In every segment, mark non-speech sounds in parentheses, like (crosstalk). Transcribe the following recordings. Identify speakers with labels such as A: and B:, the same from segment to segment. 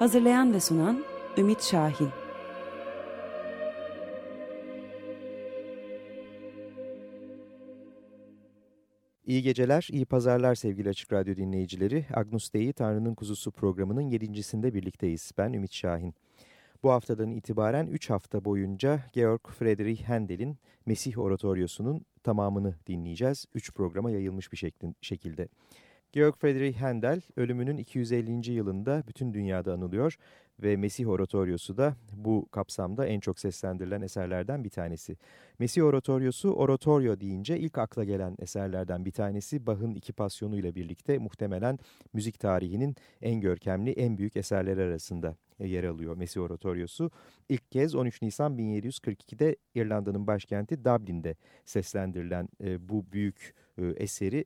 A: Hazırlayan ve sunan Ümit Şahin
B: İyi geceler, iyi pazarlar sevgili Açık Radyo dinleyicileri. Agnus Dei Tanrı'nın Kuzusu programının yedincisinde birlikteyiz. Ben Ümit Şahin. Bu haftadan itibaren 3 hafta boyunca Georg Friedrich Handel'in Mesih Oratoryosu'nun tamamını dinleyeceğiz. 3 programa yayılmış bir şekilde. Georg Friedrich Handel ölümünün 250. yılında bütün dünyada anılıyor ve Mesih Oratoryosu da bu kapsamda en çok seslendirilen eserlerden bir tanesi. Mesih Oratoryosu, oratorio deyince ilk akla gelen eserlerden bir tanesi Bach'ın iki pasyonu ile birlikte muhtemelen müzik tarihinin en görkemli, en büyük eserleri arasında yer alıyor Mesih Oratoryosu. İlk kez 13 Nisan 1742'de İrlanda'nın başkenti Dublin'de seslendirilen e, bu büyük e, eseri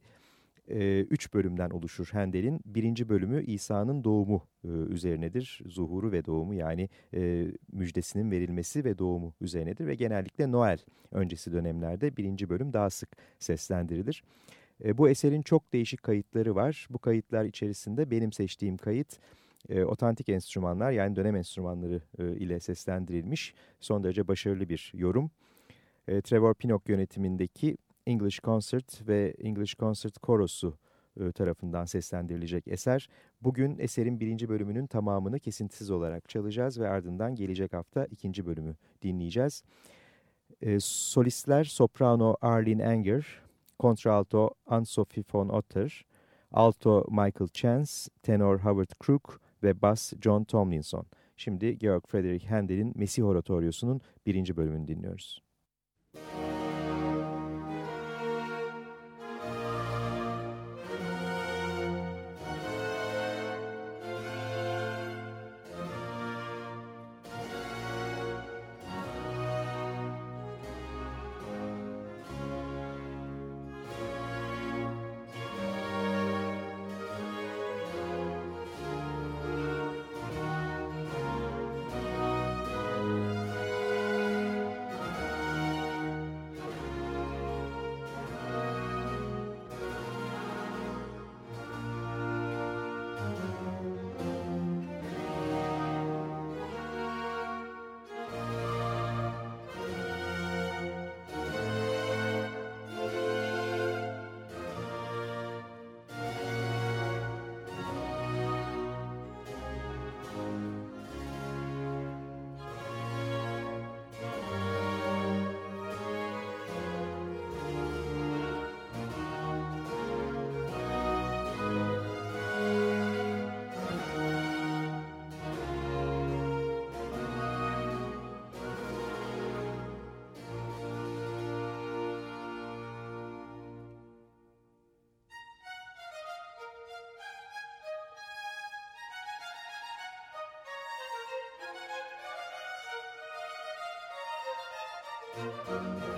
B: e, üç bölümden oluşur Handel'in. Birinci bölümü İsa'nın doğumu e, üzerinedir. Zuhuru ve doğumu yani e, müjdesinin verilmesi ve doğumu üzerinedir. Ve genellikle Noel öncesi dönemlerde birinci bölüm daha sık seslendirilir. E, bu eserin çok değişik kayıtları var. Bu kayıtlar içerisinde benim seçtiğim kayıt e, otantik enstrümanlar yani dönem enstrümanları e, ile seslendirilmiş son derece başarılı bir yorum. E, Trevor Pinnock yönetimindeki English Concert ve English Concert Korosu e, tarafından seslendirilecek eser. Bugün eserin birinci bölümünün tamamını kesintisiz olarak çalacağız ve ardından gelecek hafta ikinci bölümü dinleyeceğiz. E, solistler soprano Arlene Anger, kontralto Anne-Sophie von Otter, alto Michael Chance, tenor Howard Crook ve bass John Tomlinson. Şimdi Georg Friedrich Handel'in Mesih Oratoryosu'nun birinci bölümünü dinliyoruz. Música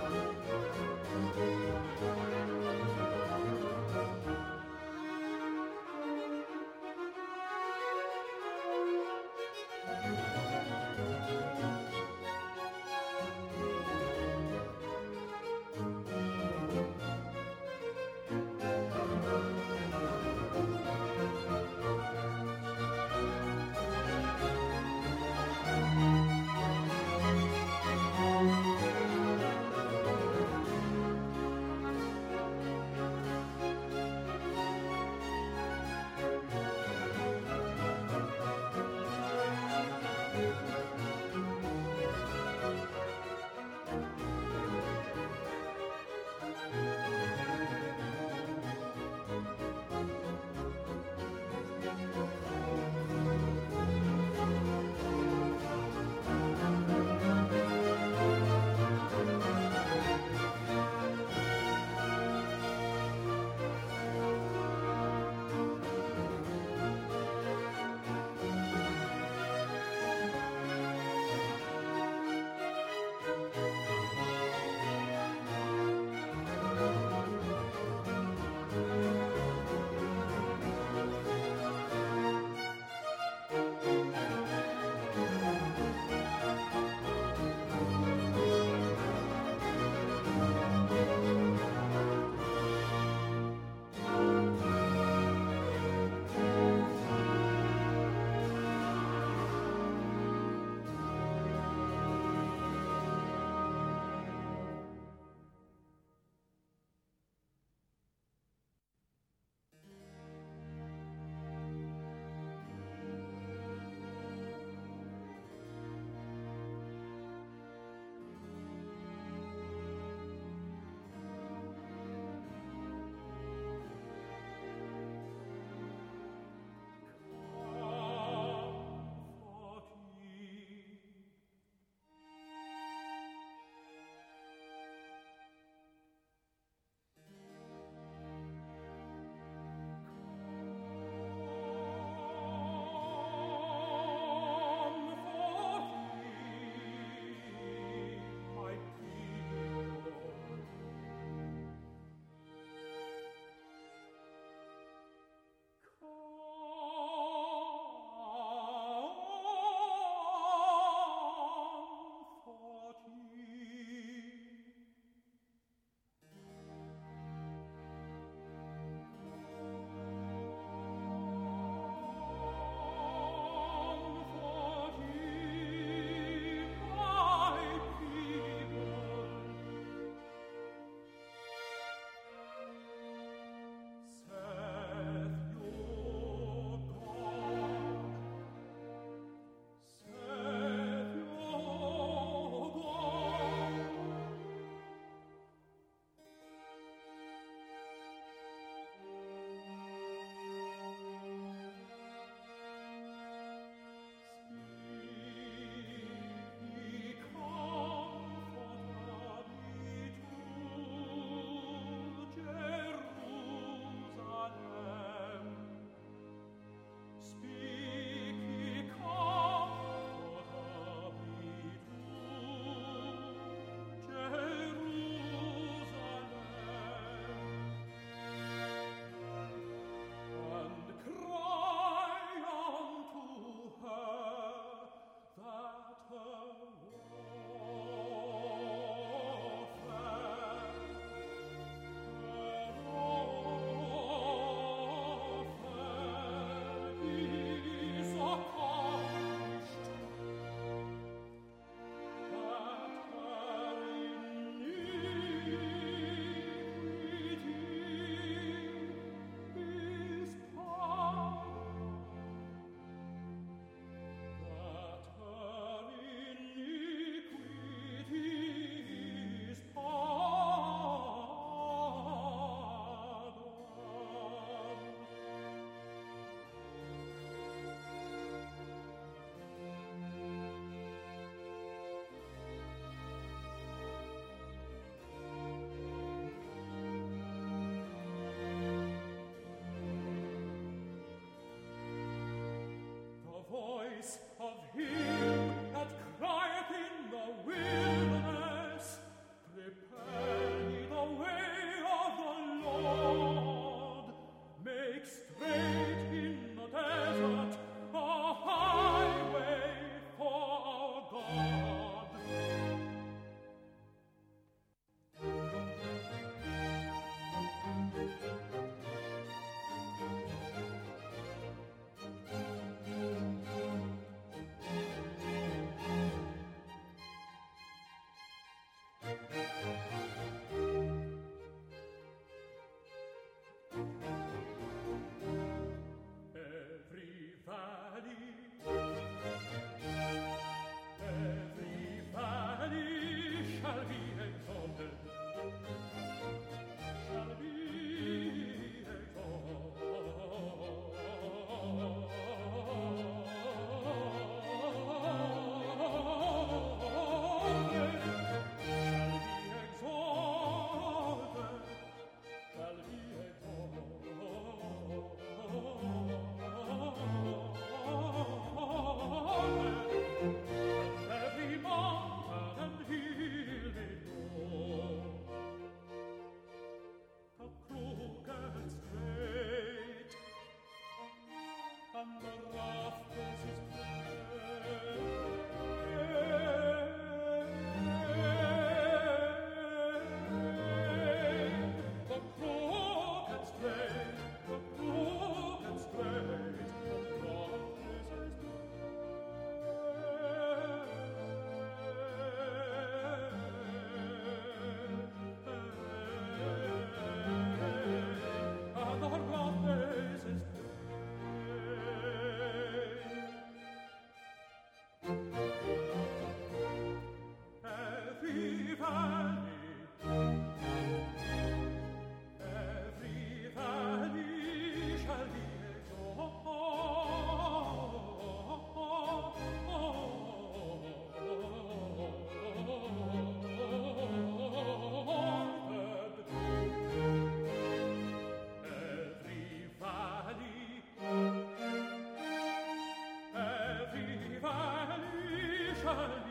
C: return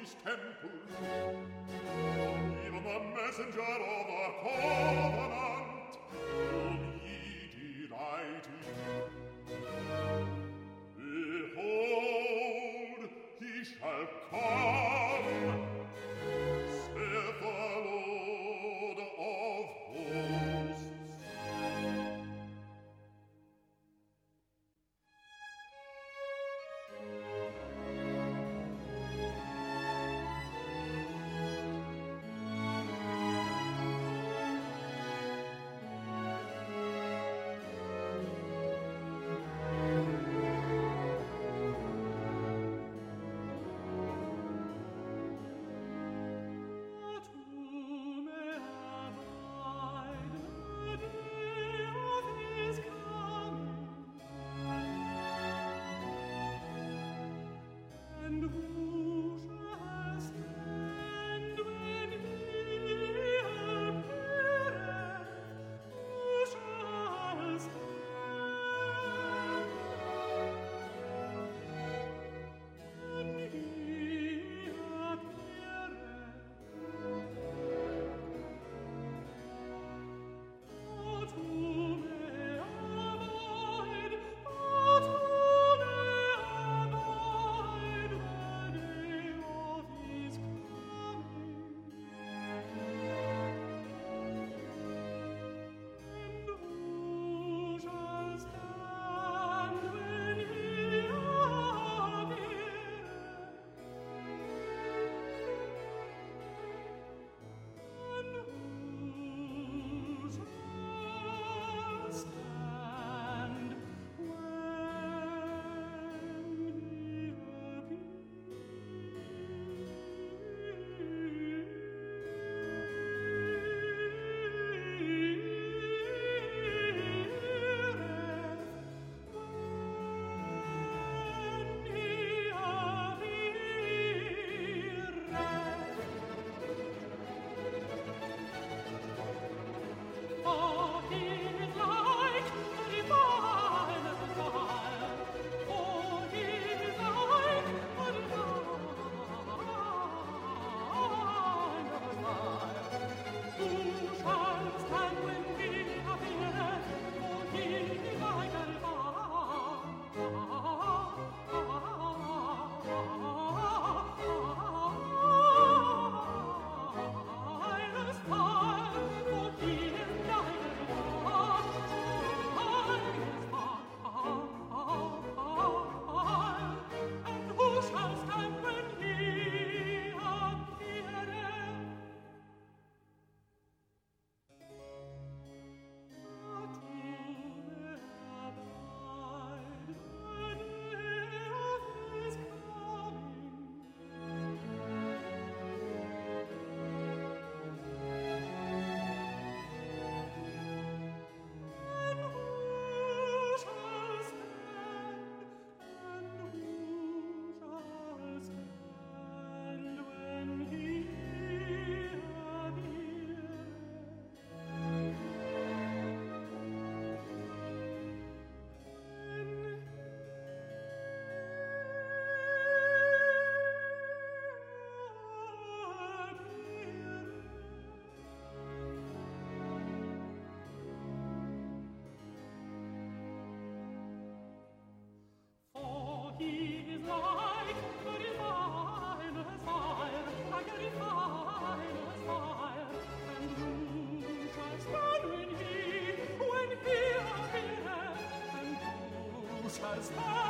C: his temple. Even the messenger has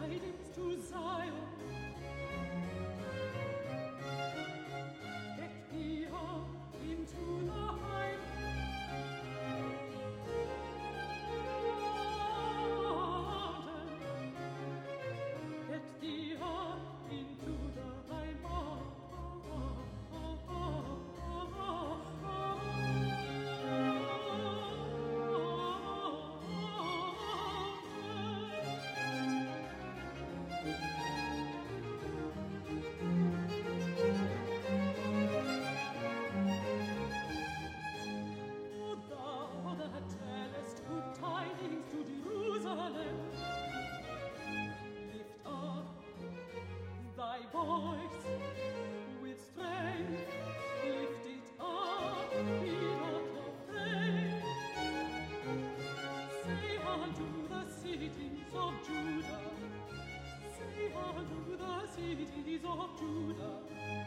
C: hiding. Judah. Sei valuta, sei diviso,
D: Judah.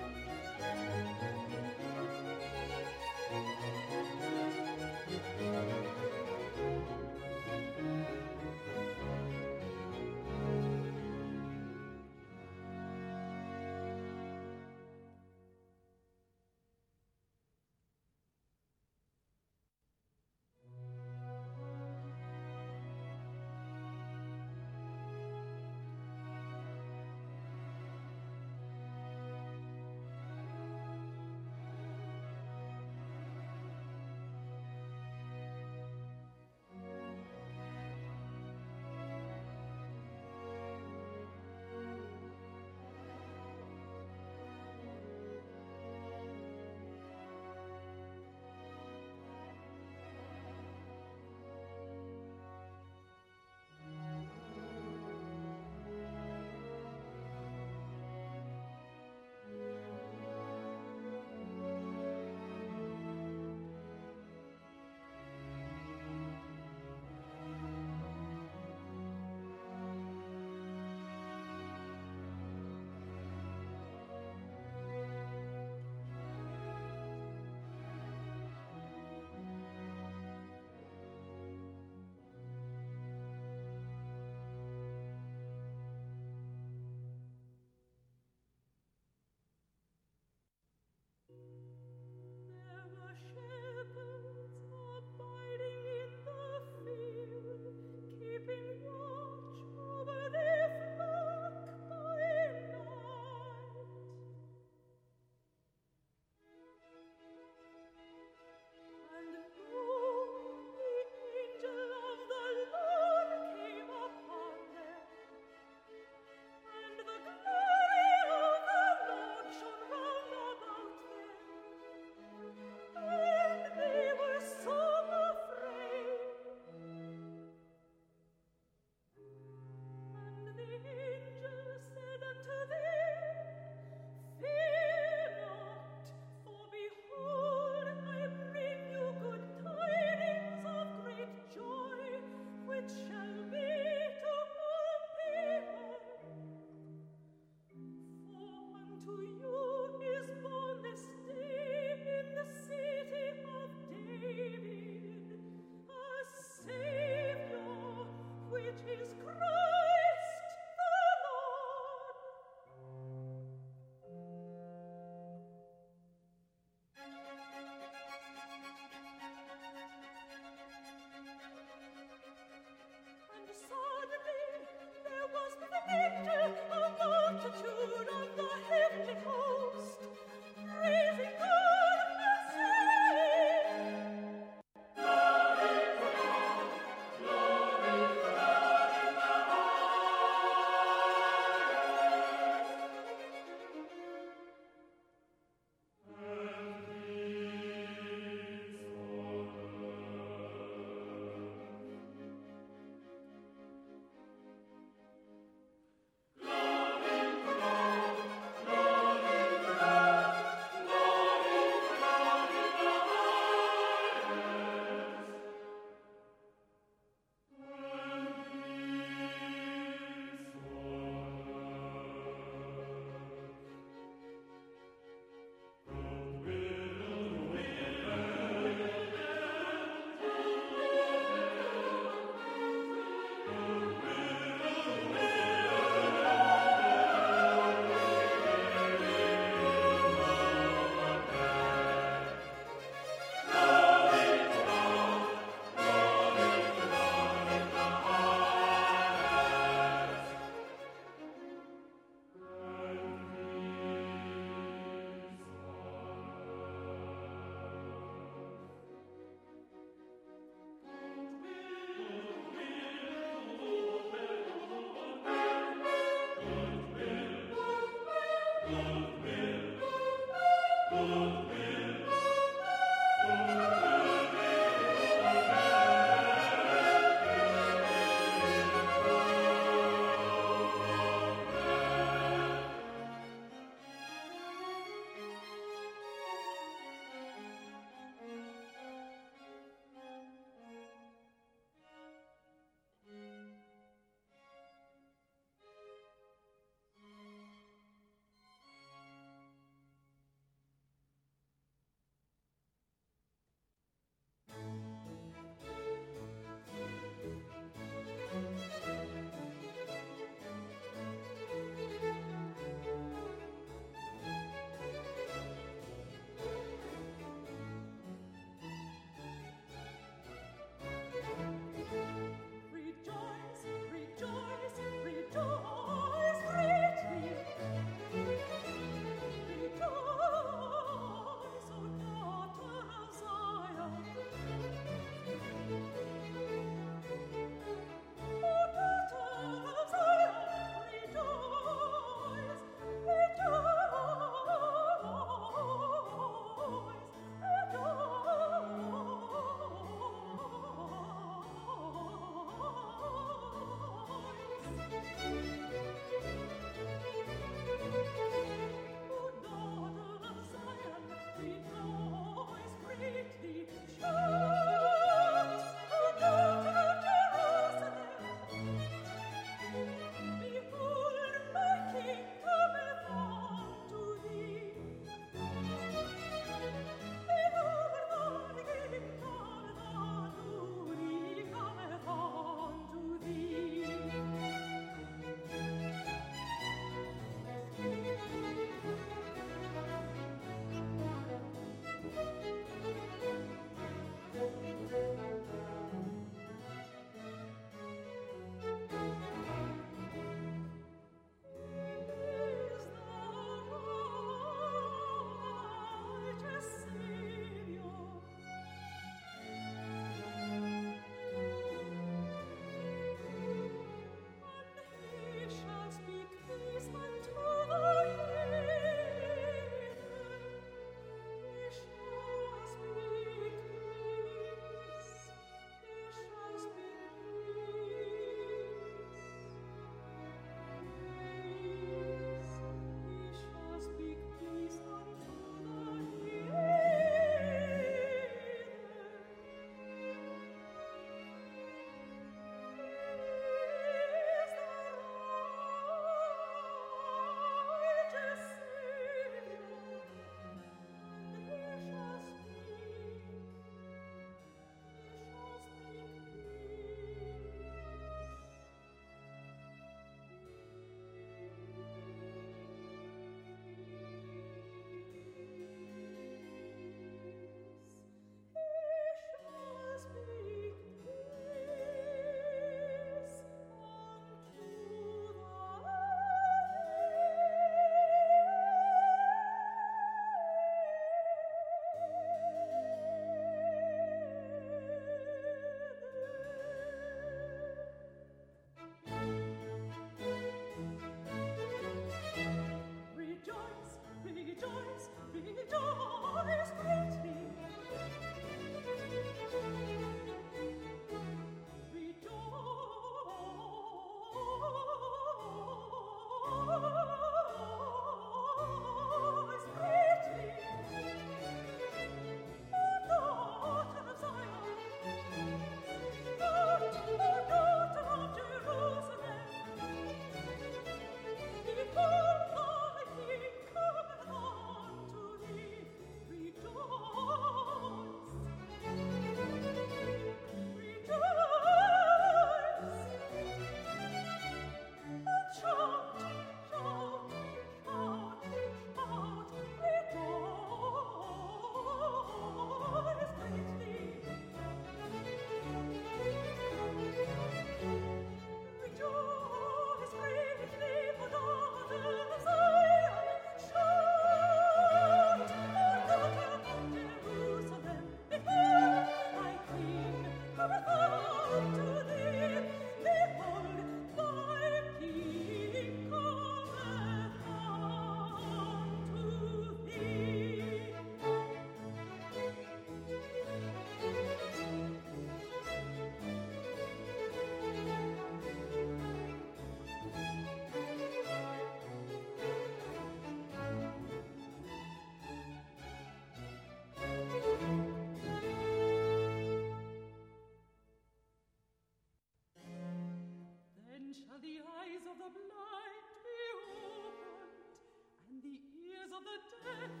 D: Thank (laughs) you.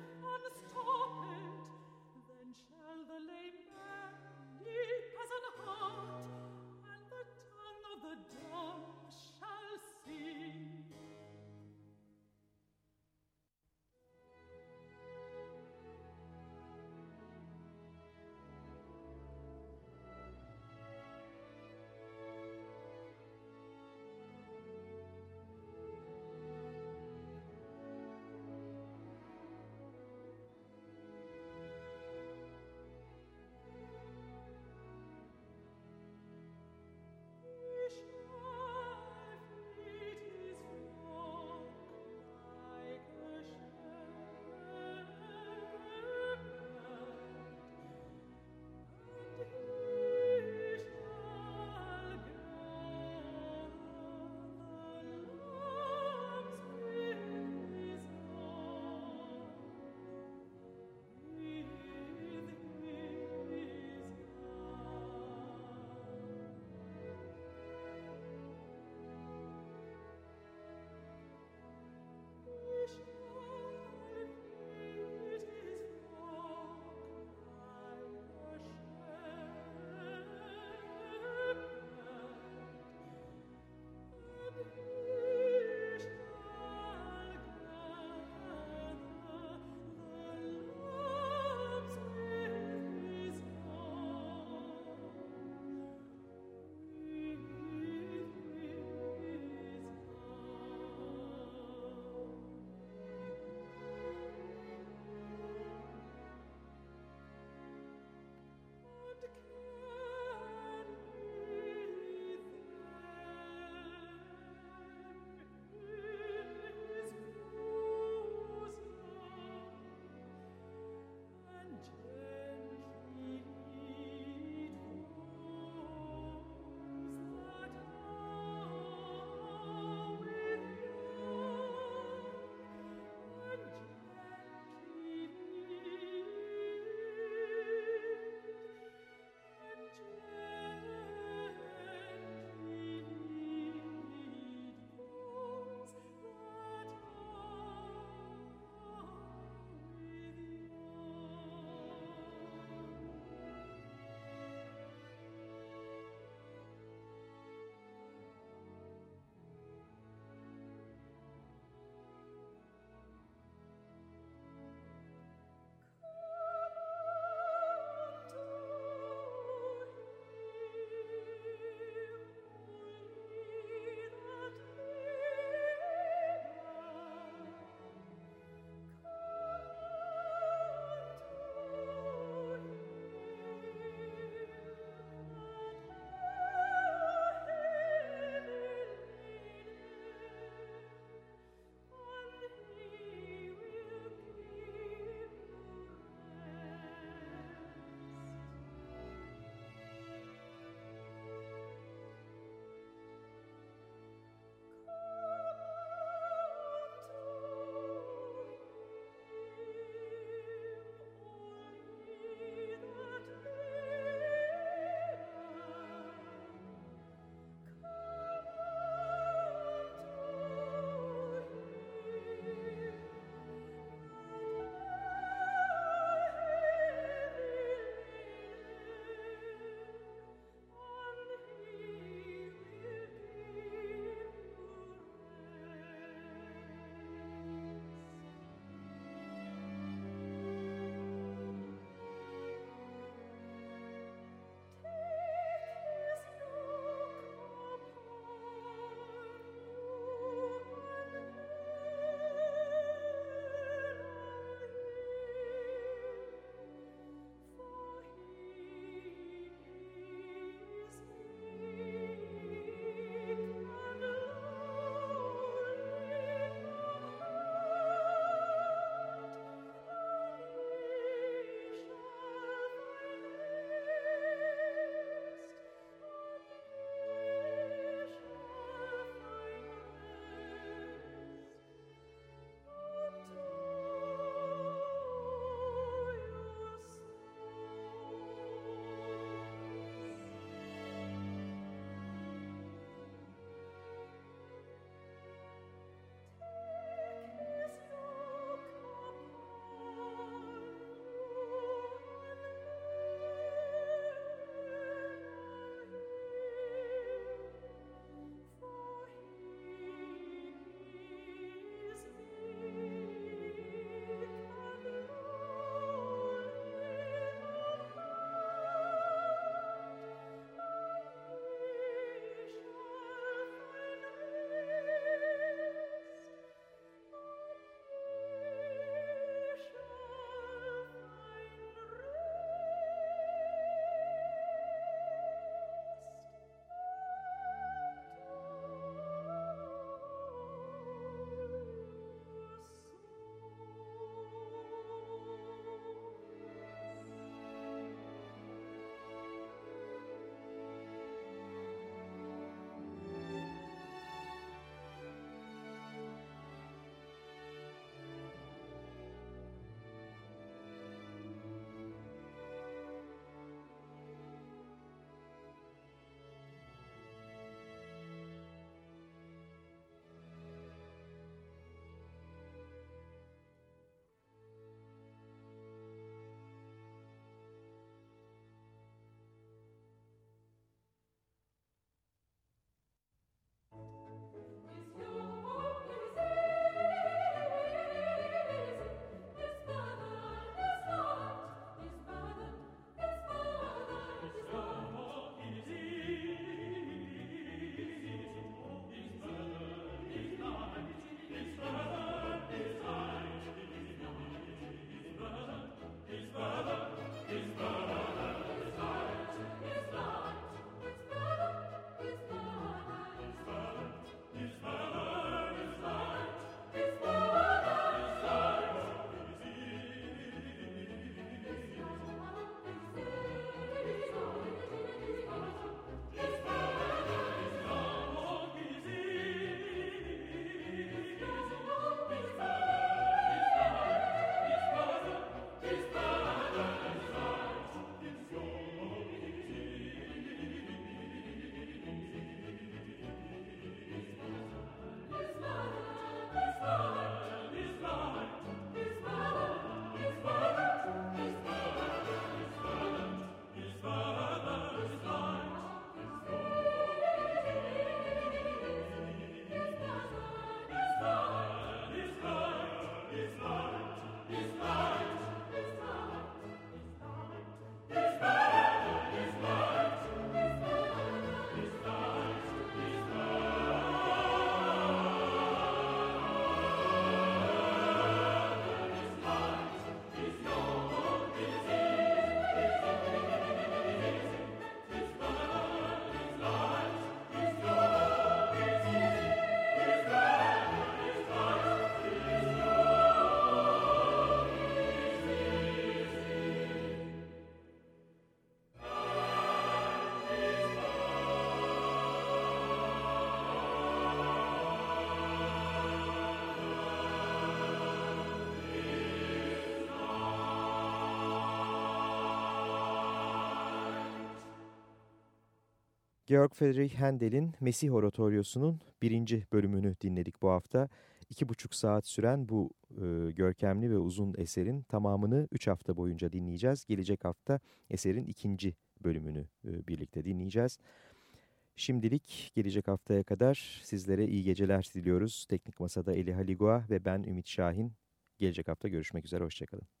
B: Georg Friedrich Handel'in Mesih Oratoryosu'nun birinci bölümünü dinledik bu hafta. İki buçuk saat süren bu e, görkemli ve uzun eserin tamamını üç hafta boyunca dinleyeceğiz. Gelecek hafta eserin ikinci bölümünü e, birlikte dinleyeceğiz. Şimdilik gelecek haftaya kadar sizlere iyi geceler diliyoruz. Teknik Masa'da Eli Haligua ve ben Ümit Şahin. Gelecek hafta görüşmek üzere, hoşçakalın.